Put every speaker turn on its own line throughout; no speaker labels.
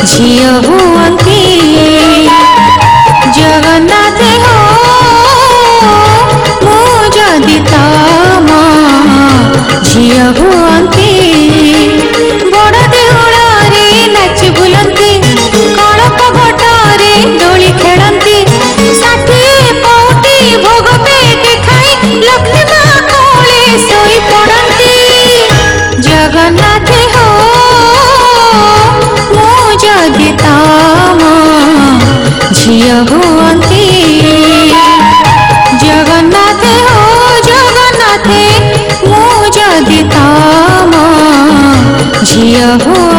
もしやぼう यहो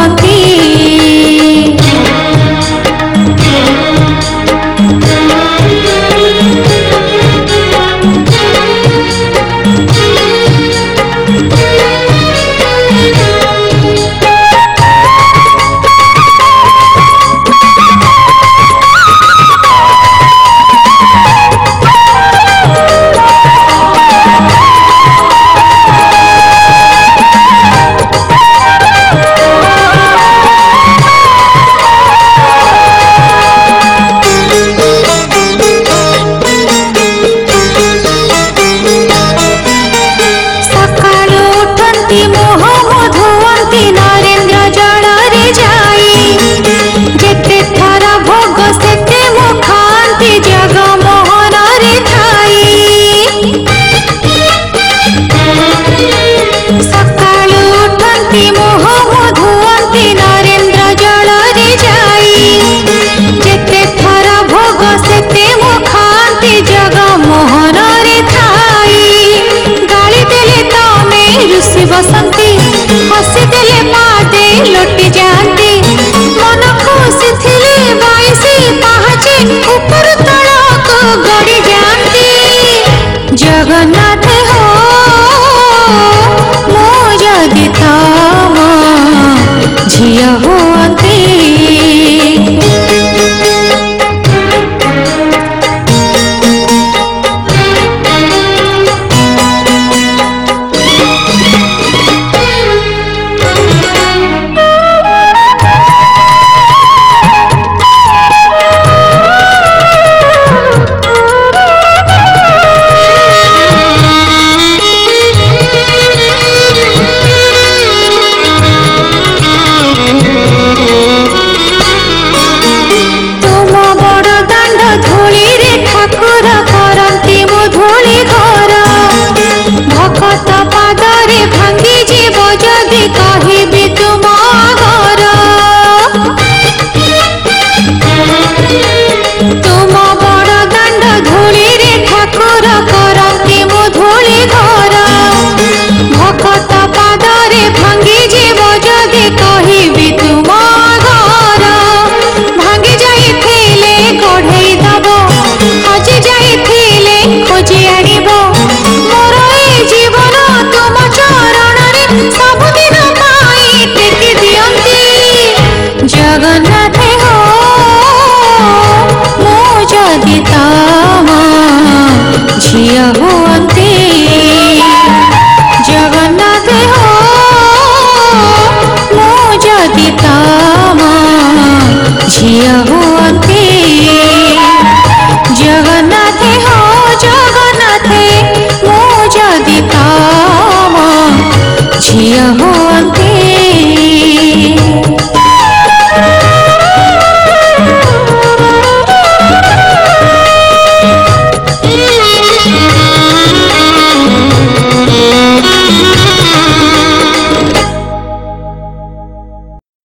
हो 脚步